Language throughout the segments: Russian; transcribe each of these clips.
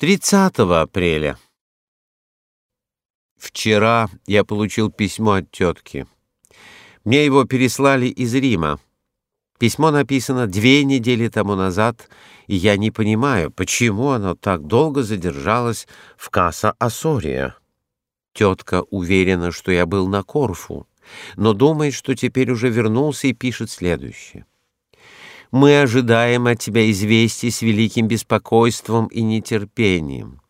30 апреля. Вчера я получил письмо от тетки. Мне его переслали из Рима. Письмо написано две недели тому назад, и я не понимаю, почему оно так долго задержалось в Касса Асория. Тетка уверена, что я был на Корфу, но думает, что теперь уже вернулся и пишет следующее. Мы ожидаем от тебя известий с великим беспокойством и нетерпением.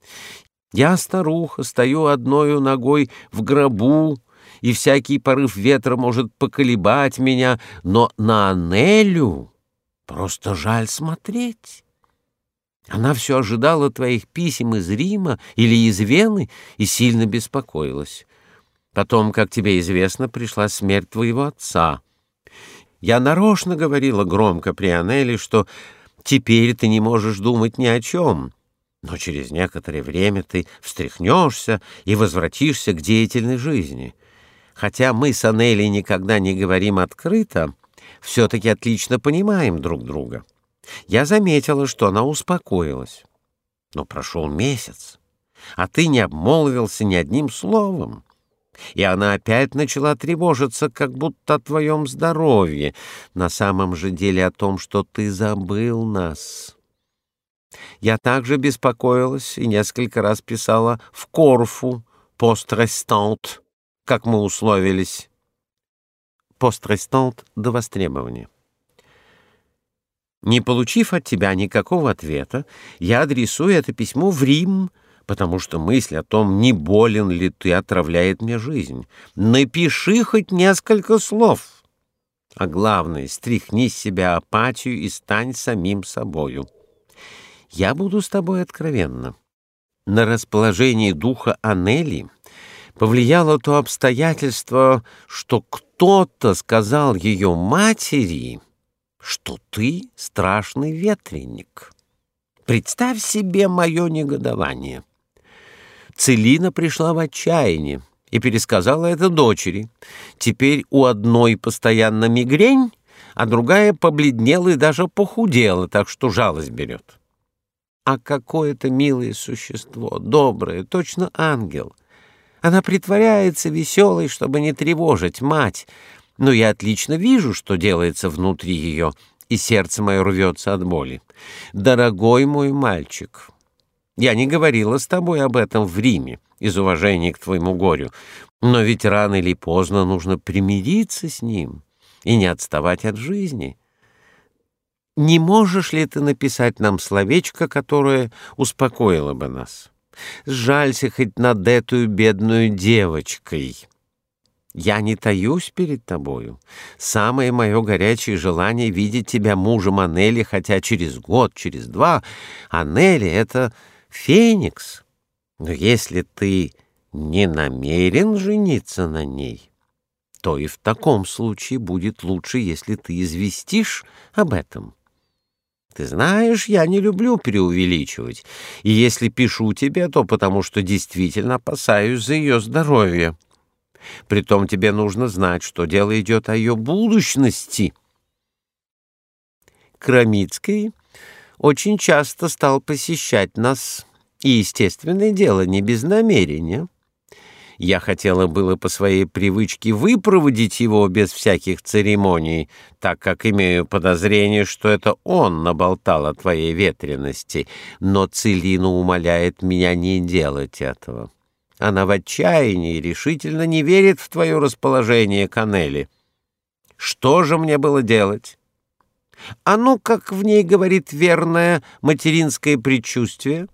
Я, старуха, стою одною ногой в гробу, и всякий порыв ветра может поколебать меня, но на Анелю просто жаль смотреть. Она все ожидала твоих писем из Рима или из Вены и сильно беспокоилась. Потом, как тебе известно, пришла смерть твоего отца — я нарочно говорила громко при Анеле, что теперь ты не можешь думать ни о чем, но через некоторое время ты встряхнешься и возвратишься к деятельной жизни. Хотя мы с Анелей никогда не говорим открыто, все-таки отлично понимаем друг друга. Я заметила, что она успокоилась. Но прошел месяц, а ты не обмолвился ни одним словом и она опять начала тревожиться, как будто о твоем здоровье, на самом же деле о том, что ты забыл нас. Я также беспокоилась и несколько раз писала в Корфу «Пострестант», как мы условились. «Пострестант» до востребования. Не получив от тебя никакого ответа, я адресую это письмо в Рим, потому что мысль о том, не болен ли ты, отравляет мне жизнь. Напиши хоть несколько слов. А главное, стряхни с себя апатию и стань самим собою. Я буду с тобой откровенна. На расположение духа Анели повлияло то обстоятельство, что кто-то сказал ее матери, что ты страшный ветреник. Представь себе мое негодование. Целина пришла в отчаяние и пересказала это дочери. Теперь у одной постоянно мигрень, а другая побледнела и даже похудела, так что жалость берет. А какое-то милое существо, доброе, точно ангел. Она притворяется веселой, чтобы не тревожить мать, но я отлично вижу, что делается внутри ее, и сердце мое рвется от боли. Дорогой мой мальчик, я не говорила с тобой об этом в Риме из уважения к твоему горю, но ведь рано или поздно нужно примириться с ним и не отставать от жизни. Не можешь ли ты написать нам словечко, которое успокоило бы нас? Сжалься хоть над этой бедную девочкой. Я не таюсь перед тобою. Самое мое горячее желание видеть тебя мужем Анели, хотя через год, через два. Анели — это Феникс. Но если ты не намерен жениться на ней, то и в таком случае будет лучше, если ты известишь об этом. Ты знаешь, я не люблю преувеличивать, и если пишу тебе, то потому что действительно опасаюсь за ее здоровье. Притом тебе нужно знать, что дело идет о ее будущности. Крамицкий очень часто стал посещать нас, и, естественное дело, не без намерения. Я хотела было по своей привычке выпроводить его без всяких церемоний, так как имею подозрение, что это он наболтал о твоей ветренности, но Целина умоляет меня не делать этого. Она в отчаянии решительно не верит в твое расположение, Канели. Что же мне было делать? А ну, как в ней говорит верное материнское предчувствие.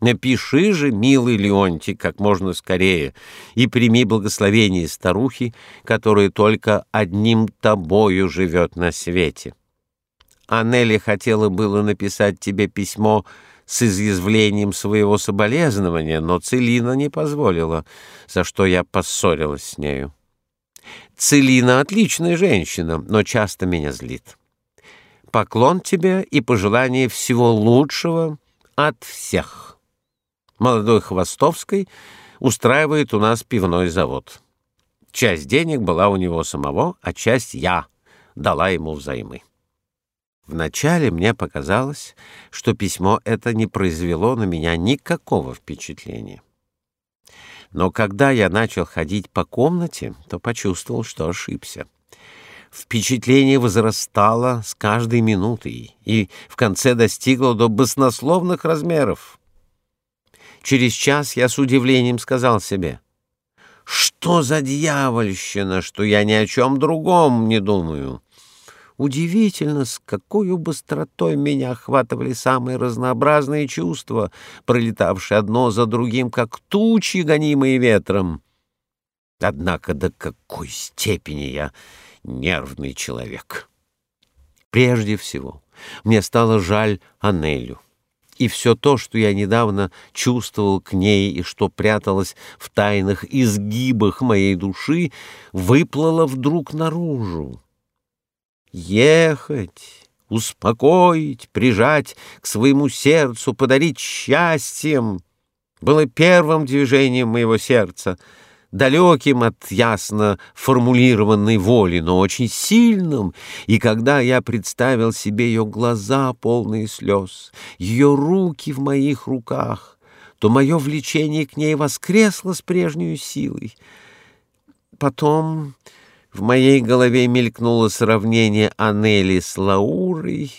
Напиши же, милый Леонтий, как можно скорее, и прими благословение старухи, которая только одним тобою живет на свете. Анели хотела было написать тебе письмо с изъязвлением своего соболезнования, но Целина не позволила, за что я поссорилась с нею. Целина отличная женщина, но часто меня злит. Поклон тебе и пожелание всего лучшего от всех. Молодой Хвостовской устраивает у нас пивной завод. Часть денег была у него самого, а часть я дала ему взаймы. Вначале мне показалось, что письмо это не произвело на меня никакого впечатления. Но когда я начал ходить по комнате, то почувствовал, что ошибся. Впечатление возрастало с каждой минутой и в конце достигло до баснословных размеров. Через час я с удивлением сказал себе, «Что за дьявольщина, что я ни о чем другом не думаю?» Удивительно, с какой быстротой меня охватывали самые разнообразные чувства, пролетавшие одно за другим, как тучи, гонимые ветром. Однако до какой степени я нервный человек. Прежде всего, мне стало жаль Анелю. И все то, что я недавно чувствовал к ней и что пряталось в тайных изгибах моей души, выплыло вдруг наружу. Ехать, успокоить, прижать к своему сердцу, подарить счастьем было первым движением моего сердца, далеким от ясно формулированной воли, но очень сильным, и когда я представил себе ее глаза, полные слез, ее руки в моих руках, то мое влечение к ней воскресло с прежней силой. Потом в моей голове мелькнуло сравнение Анели с Лаурой,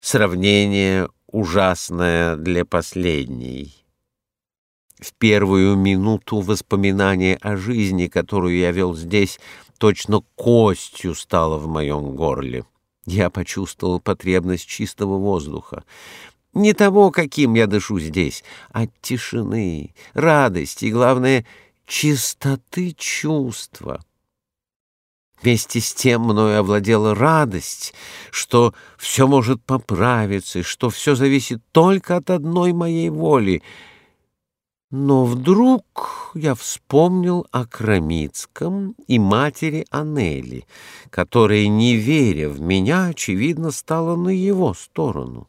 сравнение ужасное для последней. В первую минуту воспоминания о жизни, которую я вел здесь, точно костью стало в моем горле. Я почувствовал потребность чистого воздуха. Не того, каким я дышу здесь, а тишины, радости и, главное, чистоты чувства. Вместе с тем мною овладела радость, что все может поправиться, что все зависит только от одной моей воли. Но вдруг я вспомнил о Крамицком и матери Анели, которая, не веря в меня, очевидно, стала на его сторону.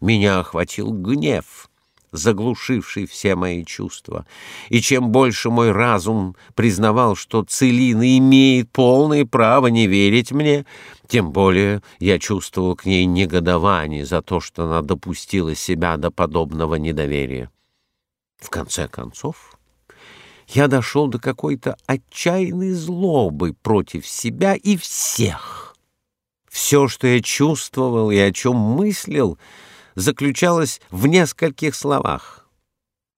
Меня охватил гнев — заглушивший все мои чувства. И чем больше мой разум признавал, что Целина имеет полное право не верить мне, тем более я чувствовал к ней негодование за то, что она допустила себя до подобного недоверия. В конце концов, я дошел до какой-то отчаянной злобы против себя и всех. Все, что я чувствовал и о чем мыслил — заключалась в нескольких словах.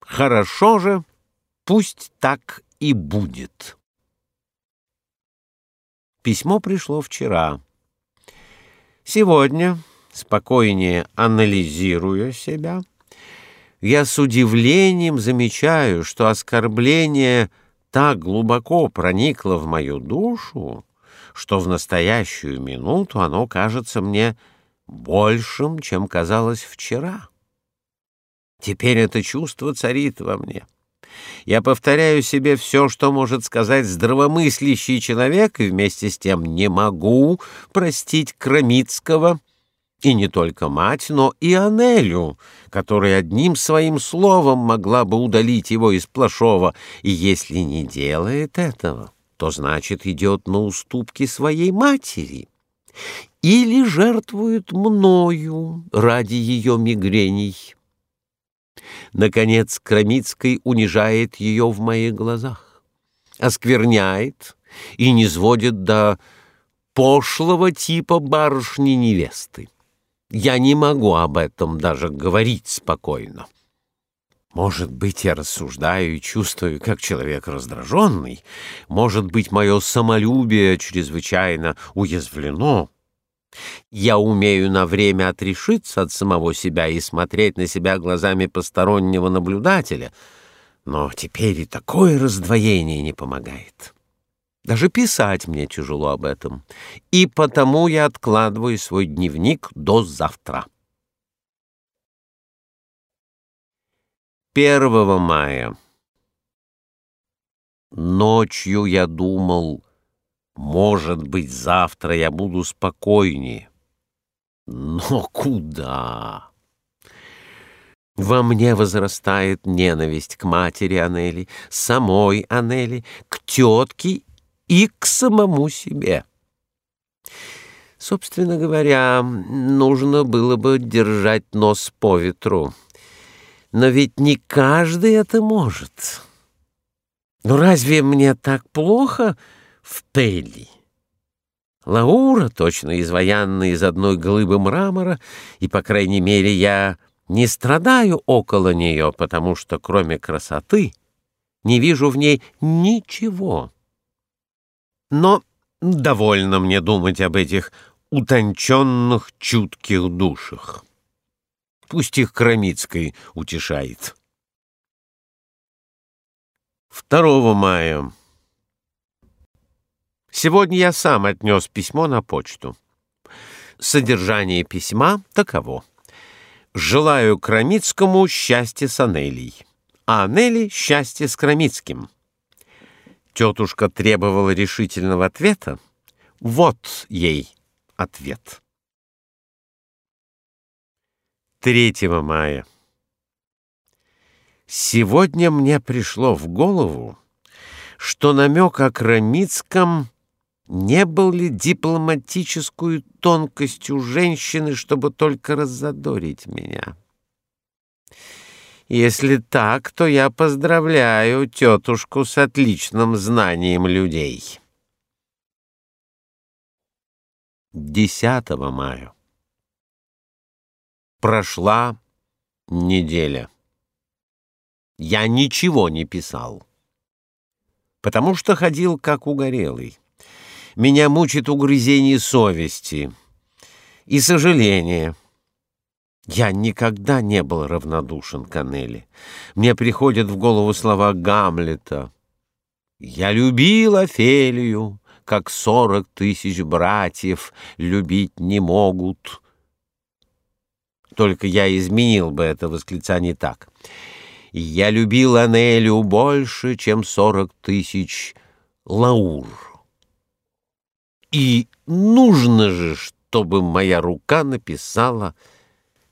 «Хорошо же, пусть так и будет». Письмо пришло вчера. Сегодня, спокойнее анализируя себя, я с удивлением замечаю, что оскорбление так глубоко проникло в мою душу, что в настоящую минуту оно кажется мне большим, чем казалось вчера. Теперь это чувство царит во мне. Я повторяю себе все, что может сказать здравомыслящий человек, и вместе с тем не могу простить Крамицкого, и не только мать, но и Анелю, которая одним своим словом могла бы удалить его из Плашова, и если не делает этого, то значит идет на уступки своей матери или жертвует мною ради ее мигрений. Наконец, Крамицкой унижает ее в моих глазах, оскверняет и не сводит до пошлого типа барышни-невесты. Я не могу об этом даже говорить спокойно. Может быть, я рассуждаю и чувствую, как человек раздраженный. Может быть, мое самолюбие чрезвычайно уязвлено. Я умею на время отрешиться от самого себя и смотреть на себя глазами постороннего наблюдателя, но теперь и такое раздвоение не помогает. Даже писать мне тяжело об этом, и потому я откладываю свой дневник до завтра. 1 мая. Ночью я думал, может быть, завтра я буду спокойнее. Но куда? Во мне возрастает ненависть к матери Анели, самой Анели, к тетке и к самому себе. Собственно говоря, нужно было бы держать нос по ветру. Но ведь не каждый это может. Ну разве мне так плохо в Пелли? Лаура, точно изваянная из одной глыбы мрамора, и, по крайней мере, я не страдаю около нее, потому что, кроме красоты, не вижу в ней ничего. Но довольно мне думать об этих утонченных, чутких душах. Пусть их Крамицкой утешает. 2 мая. Сегодня я сам отнес письмо на почту. Содержание письма таково. Желаю Крамицкому счастья с Анелей, а Анели счастья с Крамицким. Тетушка требовала решительного ответа. Вот ей ответ. 3 мая. Сегодня мне пришло в голову, что намек о Крамицком не был ли дипломатическую тонкостью женщины, чтобы только раззадорить меня. Если так, то я поздравляю тетушку с отличным знанием людей. 10 мая. Прошла неделя. Я ничего не писал, потому что ходил как угорелый. Меня мучит угрызение совести и сожаление. Я никогда не был равнодушен к Анели. Мне приходят в голову слова Гамлета. «Я любил Офелию, как сорок тысяч братьев любить не могут». Только я изменил бы это восклицание так — я любил Анелю больше, чем сорок тысяч лаур. И нужно же, чтобы моя рука написала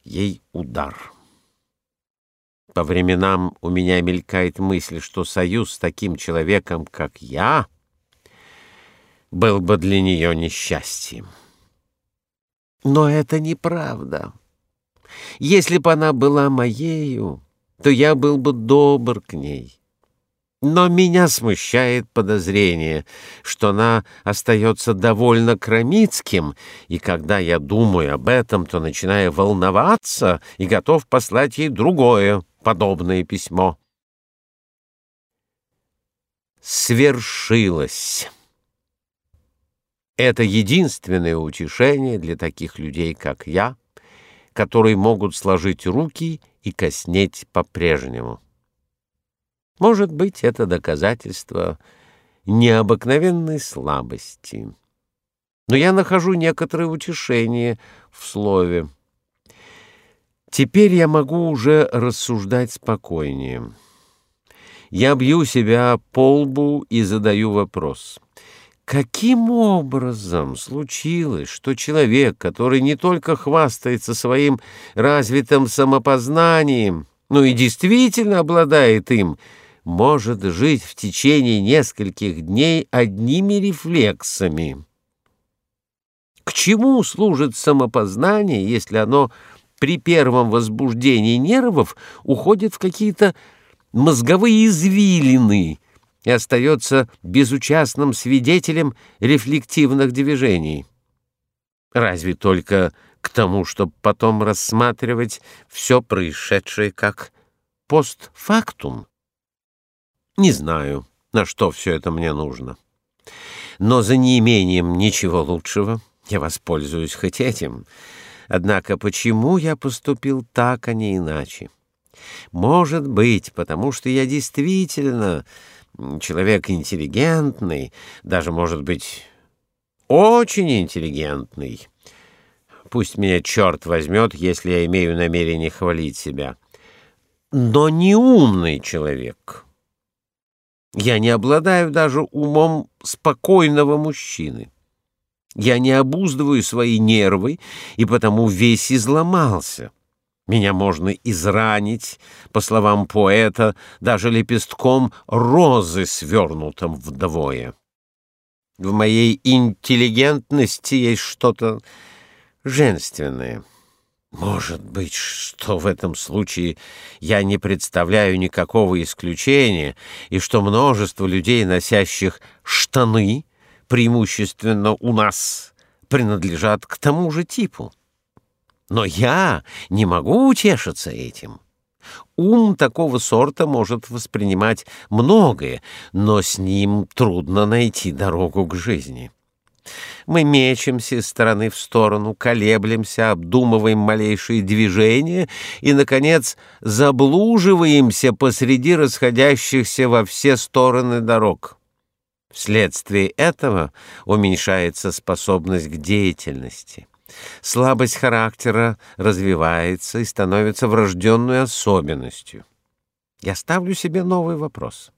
ей удар. По временам у меня мелькает мысль, что союз с таким человеком, как я, был бы для нее несчастьем. Но это неправда. Если бы она была моею, то я был бы добр к ней. Но меня смущает подозрение, что она остается довольно Крамицким, и когда я думаю об этом, то начинаю волноваться и готов послать ей другое подобное письмо. Свершилось. Это единственное утешение для таких людей, как я, которые могут сложить руки и коснеть по-прежнему. Может быть, это доказательство необыкновенной слабости. Но я нахожу некоторое утешение в слове. Теперь я могу уже рассуждать спокойнее. Я бью себя по лбу и задаю вопрос. Каким образом случилось, что человек, который не только хвастается своим развитым самопознанием, но и действительно обладает им, может жить в течение нескольких дней одними рефлексами? К чему служит самопознание, если оно при первом возбуждении нервов уходит в какие-то мозговые извилины, и остается безучастным свидетелем рефлективных движений. Разве только к тому, чтобы потом рассматривать все происшедшее как постфактум? Не знаю, на что все это мне нужно. Но за неимением ничего лучшего я воспользуюсь хоть этим. Однако почему я поступил так, а не иначе? Может быть, потому что я действительно человек интеллигентный, даже, может быть, очень интеллигентный. Пусть меня черт возьмет, если я имею намерение хвалить себя. Но не умный человек. Я не обладаю даже умом спокойного мужчины. Я не обуздываю свои нервы, и потому весь изломался. Меня можно изранить, по словам поэта, даже лепестком розы, свернутым вдвое. В моей интеллигентности есть что-то женственное. Может быть, что в этом случае я не представляю никакого исключения, и что множество людей, носящих штаны, преимущественно у нас, принадлежат к тому же типу. Но я не могу утешиться этим. Ум такого сорта может воспринимать многое, но с ним трудно найти дорогу к жизни. Мы мечемся из стороны в сторону, колеблемся, обдумываем малейшие движения и, наконец, заблуживаемся посреди расходящихся во все стороны дорог. Вследствие этого уменьшается способность к деятельности. Слабость характера развивается и становится врожденной особенностью. Я ставлю себе новый вопрос.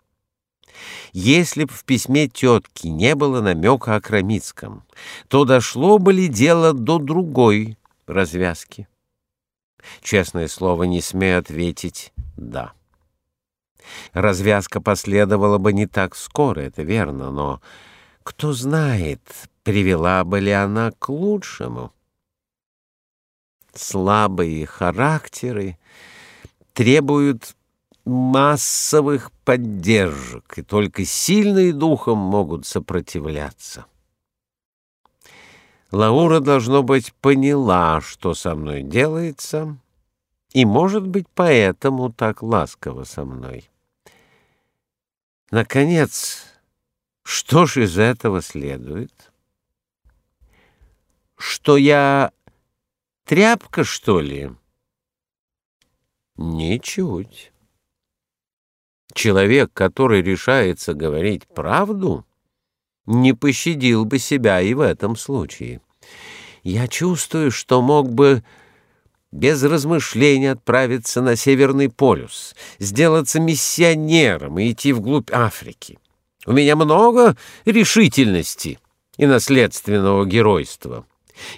Если б в письме тетки не было намека о Крамицком, то дошло бы ли дело до другой развязки? Честное слово, не смею ответить «да». Развязка последовала бы не так скоро, это верно, но кто знает, привела бы ли она к лучшему слабые характеры требуют массовых поддержек, и только сильные духом могут сопротивляться. Лаура, должно быть, поняла, что со мной делается, и, может быть, поэтому так ласково со мной. Наконец, что ж из этого следует? Что я Тряпка, что ли? Ничуть. Человек, который решается говорить правду, не пощадил бы себя и в этом случае. Я чувствую, что мог бы без размышлений отправиться на Северный полюс, сделаться миссионером и идти вглубь Африки. У меня много решительности и наследственного геройства.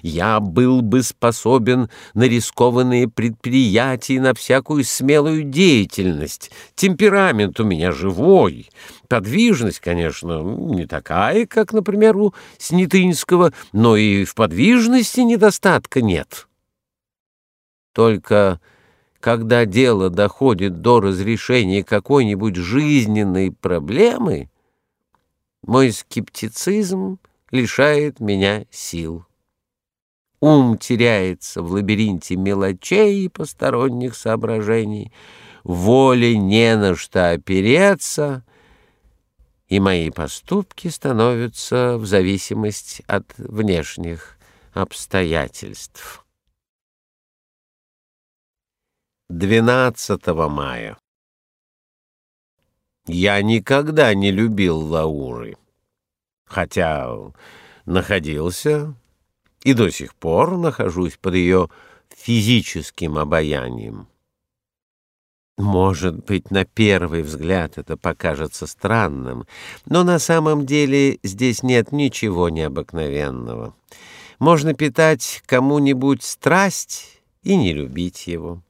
Я был бы способен на рискованные предприятия, на всякую смелую деятельность. Темперамент у меня живой. Подвижность, конечно, не такая, как, например, у Снятынского, но и в подвижности недостатка нет. Только когда дело доходит до разрешения какой-нибудь жизненной проблемы, мой скептицизм лишает меня сил. Ум теряется в лабиринте мелочей и посторонних соображений, воле не на что опереться, и мои поступки становятся в зависимости от внешних обстоятельств. 12 мая. Я никогда не любил Лауры, хотя находился и до сих пор нахожусь под ее физическим обаянием. Может быть, на первый взгляд это покажется странным, но на самом деле здесь нет ничего необыкновенного. Можно питать кому-нибудь страсть и не любить его.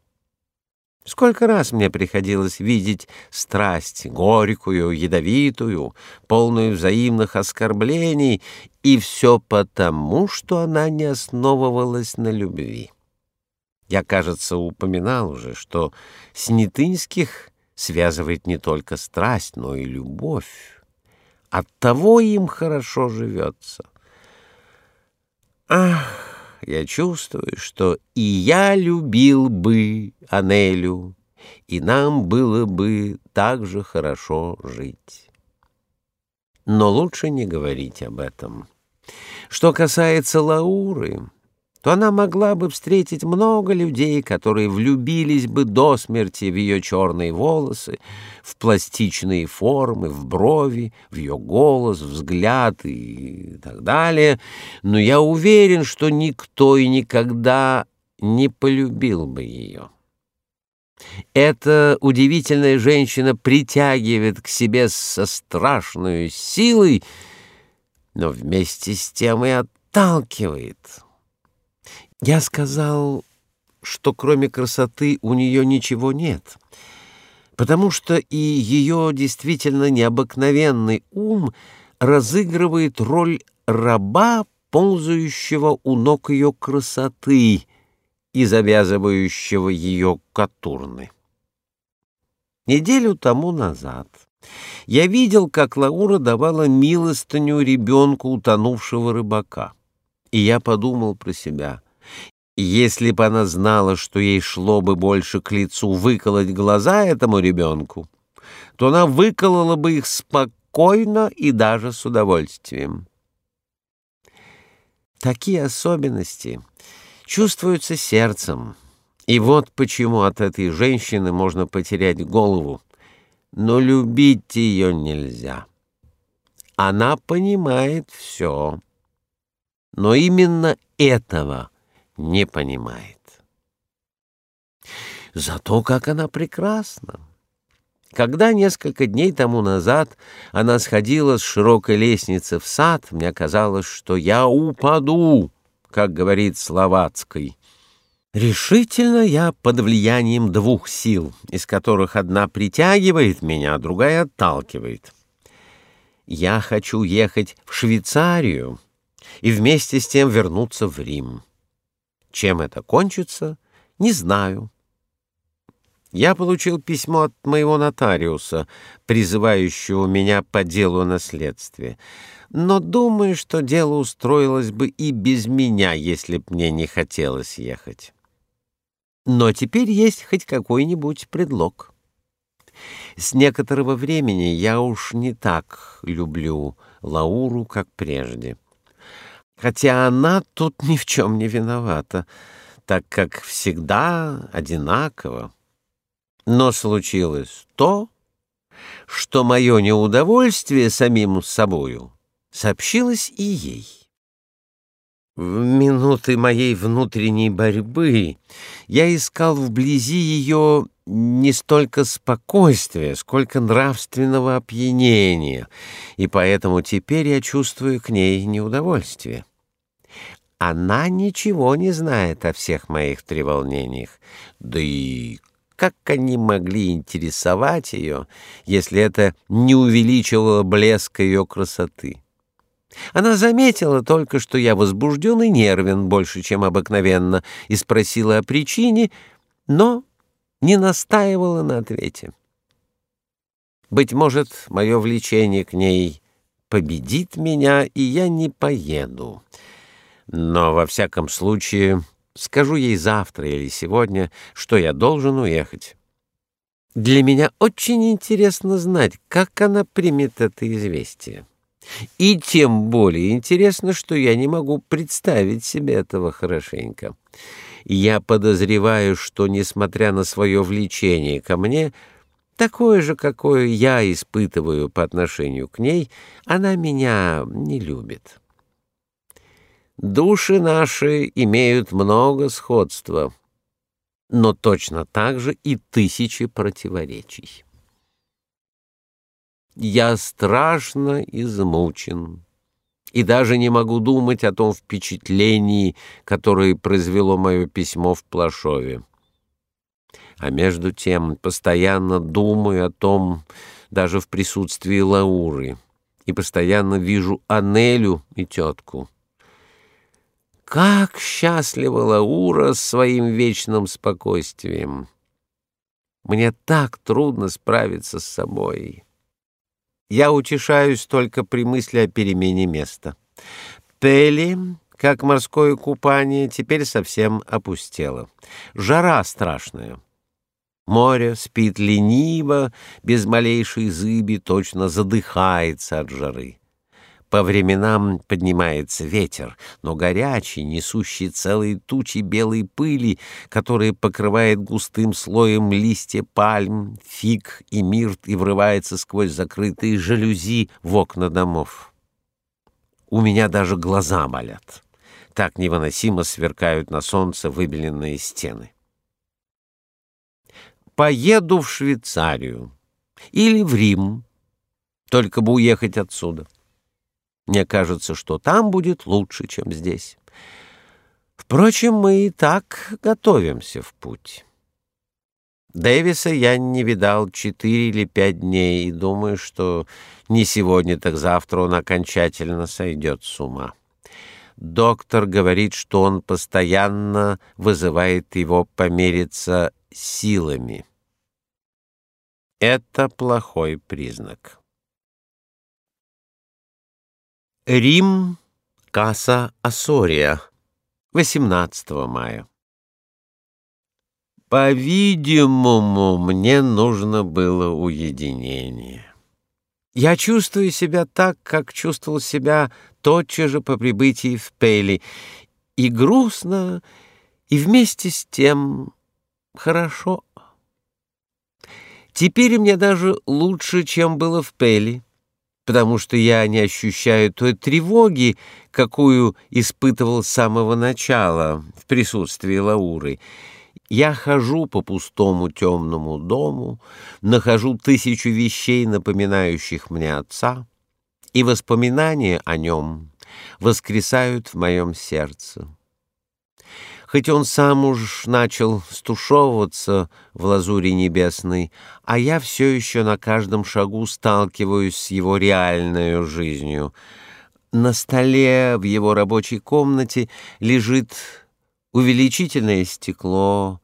Сколько раз мне приходилось видеть страсть, горькую, ядовитую, полную взаимных оскорблений, и все потому, что она не основывалась на любви. Я, кажется, упоминал уже, что Снятынских связывает не только страсть, но и любовь. Оттого им хорошо живется. Ах! Я чувствую, что и я любил бы Анелю, и нам было бы так же хорошо жить. Но лучше не говорить об этом. Что касается Лауры то она могла бы встретить много людей, которые влюбились бы до смерти в ее черные волосы, в пластичные формы, в брови, в ее голос, взгляд и так далее, но я уверен, что никто и никогда не полюбил бы ее. Эта удивительная женщина притягивает к себе со страшной силой, но вместе с тем и отталкивает. Я сказал, что кроме красоты у нее ничего нет, потому что и ее действительно необыкновенный ум разыгрывает роль раба, ползающего у ног ее красоты и завязывающего ее катурны. Неделю тому назад я видел, как Лаура давала милостыню ребенку утонувшего рыбака. И я подумал про себя. Если бы она знала, что ей шло бы больше к лицу выколоть глаза этому ребенку, то она выколола бы их спокойно и даже с удовольствием. Такие особенности чувствуются сердцем. И вот почему от этой женщины можно потерять голову но любить ее нельзя. Она понимает все, но именно этого не понимает. Зато как она прекрасна! Когда несколько дней тому назад она сходила с широкой лестницы в сад, мне казалось, что я упаду, как говорит Словацкий. Решительно я под влиянием двух сил, из которых одна притягивает меня, а другая отталкивает. Я хочу ехать в Швейцарию и вместе с тем вернуться в Рим. Чем это кончится, не знаю. Я получил письмо от моего нотариуса, призывающего меня по делу о наследстве, но думаю, что дело устроилось бы и без меня, если б мне не хотелось ехать. Но теперь есть хоть какой-нибудь предлог. С некоторого времени я уж не так люблю Лауру, как прежде. Хотя она тут ни в чем не виновата, так как всегда одинаково. Но случилось то, что мое неудовольствие самим собою сообщилось и ей. В минуты моей внутренней борьбы я искал вблизи ее не столько спокойствия, сколько нравственного опьянения, и поэтому теперь я чувствую к ней неудовольствие. Она ничего не знает о всех моих треволнениях, да и как они могли интересовать ее, если это не увеличивало блеск ее красоты? Она заметила только, что я возбужден и нервен больше, чем обыкновенно, и спросила о причине, но не настаивала на ответе. Быть может, мое влечение к ней победит меня, и я не поеду. Но, во всяком случае, скажу ей завтра или сегодня, что я должен уехать. Для меня очень интересно знать, как она примет это известие. И тем более интересно, что я не могу представить себе этого хорошенько. Я подозреваю, что, несмотря на свое влечение ко мне, такое же, какое я испытываю по отношению к ней, она меня не любит. Души наши имеют много сходства, но точно так же и тысячи противоречий я страшно измучен и даже не могу думать о том впечатлении, которое произвело мое письмо в Плашове. А между тем постоянно думаю о том, даже в присутствии Лауры, и постоянно вижу Анелю и тетку. Как счастлива Лаура своим вечным спокойствием! Мне так трудно справиться с собой. Я утешаюсь только при мысли о перемене места. Пели, как морское купание, теперь совсем опустело. Жара страшная. Море спит лениво, без малейшей зыби, точно задыхается от жары. По временам поднимается ветер, но горячий, несущий целые тучи белой пыли, которая покрывает густым слоем листья пальм, фиг и мирт и врывается сквозь закрытые жалюзи в окна домов. У меня даже глаза болят. Так невыносимо сверкают на солнце выбеленные стены. Поеду в Швейцарию или в Рим, только бы уехать отсюда. Мне кажется, что там будет лучше, чем здесь. Впрочем, мы и так готовимся в путь. Дэвиса я не видал четыре или пять дней и думаю, что не сегодня, так завтра он окончательно сойдет с ума. Доктор говорит, что он постоянно вызывает его помериться силами. Это плохой признак. Рим, Каса Асория, 18 мая. По-видимому, мне нужно было уединение. Я чувствую себя так, как чувствовал себя тотчас же по прибытии в Пели, и грустно, и вместе с тем хорошо. Теперь мне даже лучше, чем было в Пели, потому что я не ощущаю той тревоги, какую испытывал с самого начала в присутствии Лауры. Я хожу по пустому темному дому, нахожу тысячу вещей, напоминающих мне отца, и воспоминания о нем воскресают в моем сердце. Хоть он сам уж начал стушевываться в лазуре небесной, а я все еще на каждом шагу сталкиваюсь с его реальной жизнью. На столе в его рабочей комнате лежит увеличительное стекло,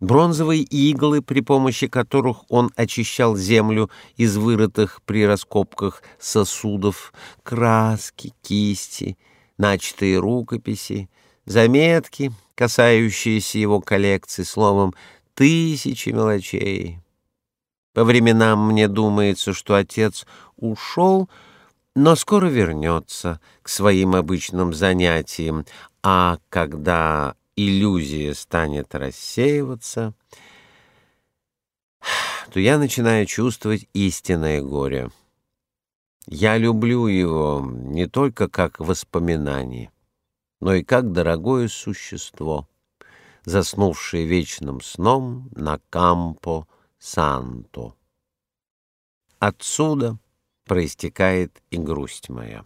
бронзовые иглы, при помощи которых он очищал землю из вырытых при раскопках сосудов, краски, кисти, начатые рукописи, заметки, касающиеся его коллекции, словом, тысячи мелочей. По временам мне думается, что отец ушел, но скоро вернется к своим обычным занятиям, а когда иллюзия станет рассеиваться, то я начинаю чувствовать истинное горе. Я люблю его не только как воспоминание, но и как дорогое существо, заснувшее вечным сном на Кампо Санто. Отсюда проистекает и грусть моя.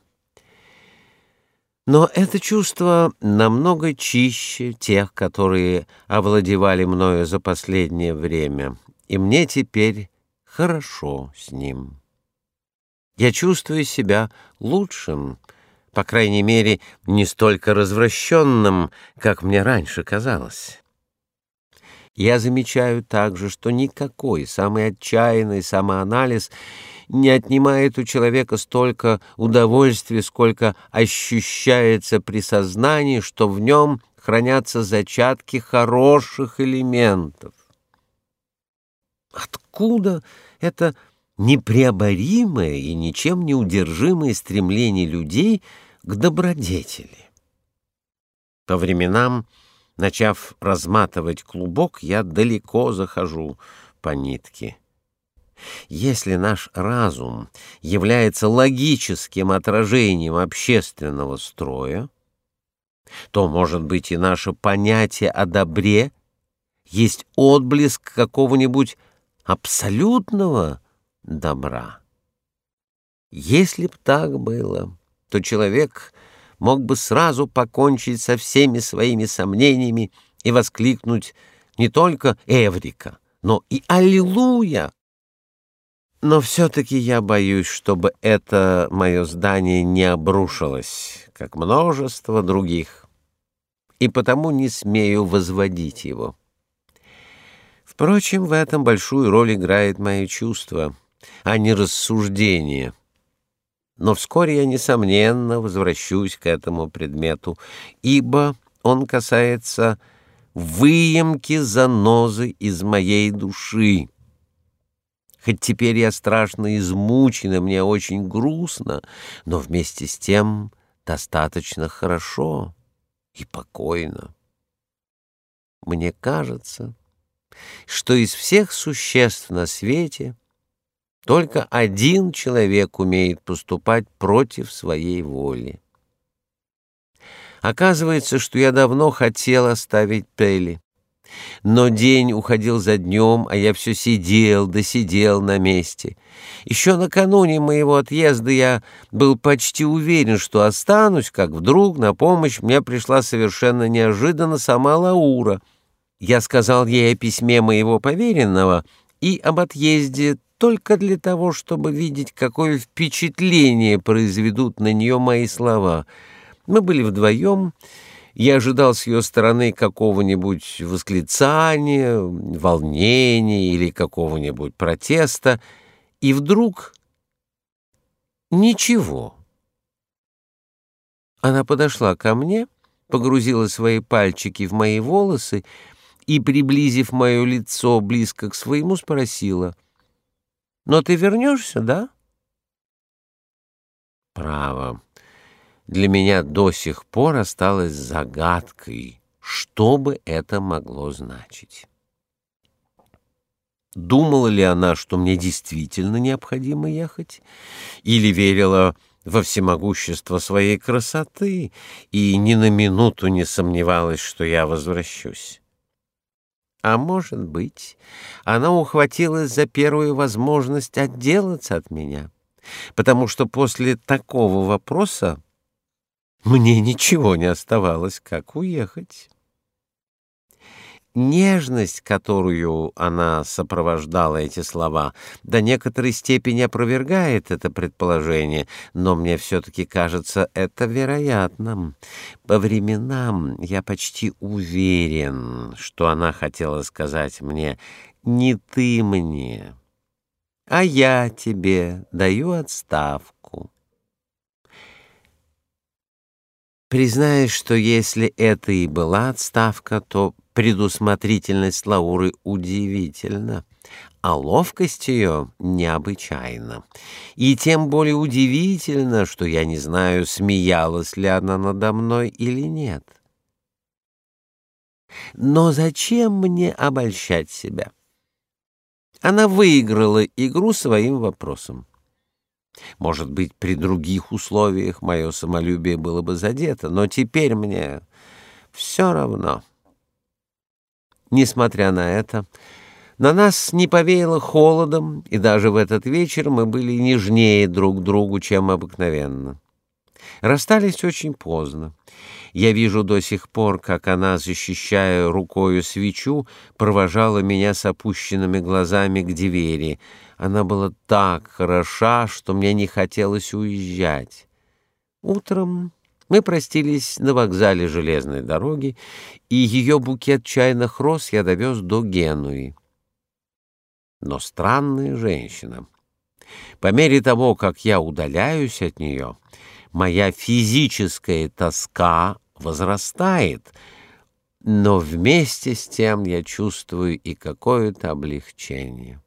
Но это чувство намного чище тех, которые овладевали мною за последнее время, и мне теперь хорошо с ним. Я чувствую себя лучшим, по крайней мере, не столько развращенным, как мне раньше казалось. Я замечаю также, что никакой самый отчаянный самоанализ не отнимает у человека столько удовольствия, сколько ощущается при сознании, что в нем хранятся зачатки хороших элементов. Откуда это непреоборимое и ничем не удержимое стремление людей к добродетели? По временам, начав разматывать клубок, я далеко захожу по нитке. Если наш разум является логическим отражением общественного строя, то, может быть, и наше понятие о добре есть отблеск какого-нибудь абсолютного добра. Если б так было, то человек мог бы сразу покончить со всеми своими сомнениями и воскликнуть не только «Эврика», но и «Аллилуйя!» Но все-таки я боюсь, чтобы это мое здание не обрушилось, как множество других, и потому не смею возводить его. Впрочем, в этом большую роль играет мое чувство, а не рассуждение. Но вскоре я, несомненно, возвращусь к этому предмету, ибо он касается выемки занозы из моей души, Хоть теперь я страшно измучена, мне очень грустно, но вместе с тем достаточно хорошо и покойно. Мне кажется, что из всех существ на свете только один человек умеет поступать против своей воли. Оказывается, что я давно хотел оставить Пелли. Но день уходил за днем, а я все сидел да сидел на месте. Еще накануне моего отъезда я был почти уверен, что останусь, как вдруг на помощь мне пришла совершенно неожиданно сама Лаура. Я сказал ей о письме моего поверенного и об отъезде только для того, чтобы видеть, какое впечатление произведут на нее мои слова. Мы были вдвоем. Я ожидал с ее стороны какого-нибудь восклицания, волнения или какого-нибудь протеста, и вдруг ничего. Она подошла ко мне, погрузила свои пальчики в мои волосы и, приблизив мое лицо близко к своему, спросила, «Но ты вернешься, да?» Право, для меня до сих пор осталось загадкой, что бы это могло значить. Думала ли она, что мне действительно необходимо ехать? Или верила во всемогущество своей красоты и ни на минуту не сомневалась, что я возвращусь? А может быть, она ухватилась за первую возможность отделаться от меня, потому что после такого вопроса мне ничего не оставалось, как уехать. Нежность, которую она сопровождала эти слова, до некоторой степени опровергает это предположение, но мне все-таки кажется это вероятным. По временам я почти уверен, что она хотела сказать мне «не ты мне, а я тебе даю отставку». Признаюсь, что если это и была отставка, то Предусмотрительность Лауры удивительна, а ловкость ее необычайна. И тем более удивительно, что я не знаю, смеялась ли она надо мной или нет. Но зачем мне обольщать себя? Она выиграла игру своим вопросом. Может быть, при других условиях мое самолюбие было бы задето, но теперь мне все равно. Несмотря на это, на нас не повеяло холодом, и даже в этот вечер мы были нежнее друг другу, чем обыкновенно. Расстались очень поздно. Я вижу до сих пор, как она, защищая рукою свечу, провожала меня с опущенными глазами к двери. Она была так хороша, что мне не хотелось уезжать. Утром мы простились на вокзале железной дороги, и ее букет чайных роз я довез до Генуи. Но странная женщина. По мере того, как я удаляюсь от нее, моя физическая тоска возрастает, но вместе с тем я чувствую и какое-то облегчение.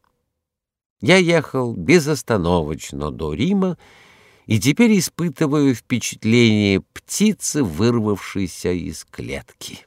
Я ехал безостановочно до Рима, и теперь испытываю впечатление птицы, вырвавшейся из клетки.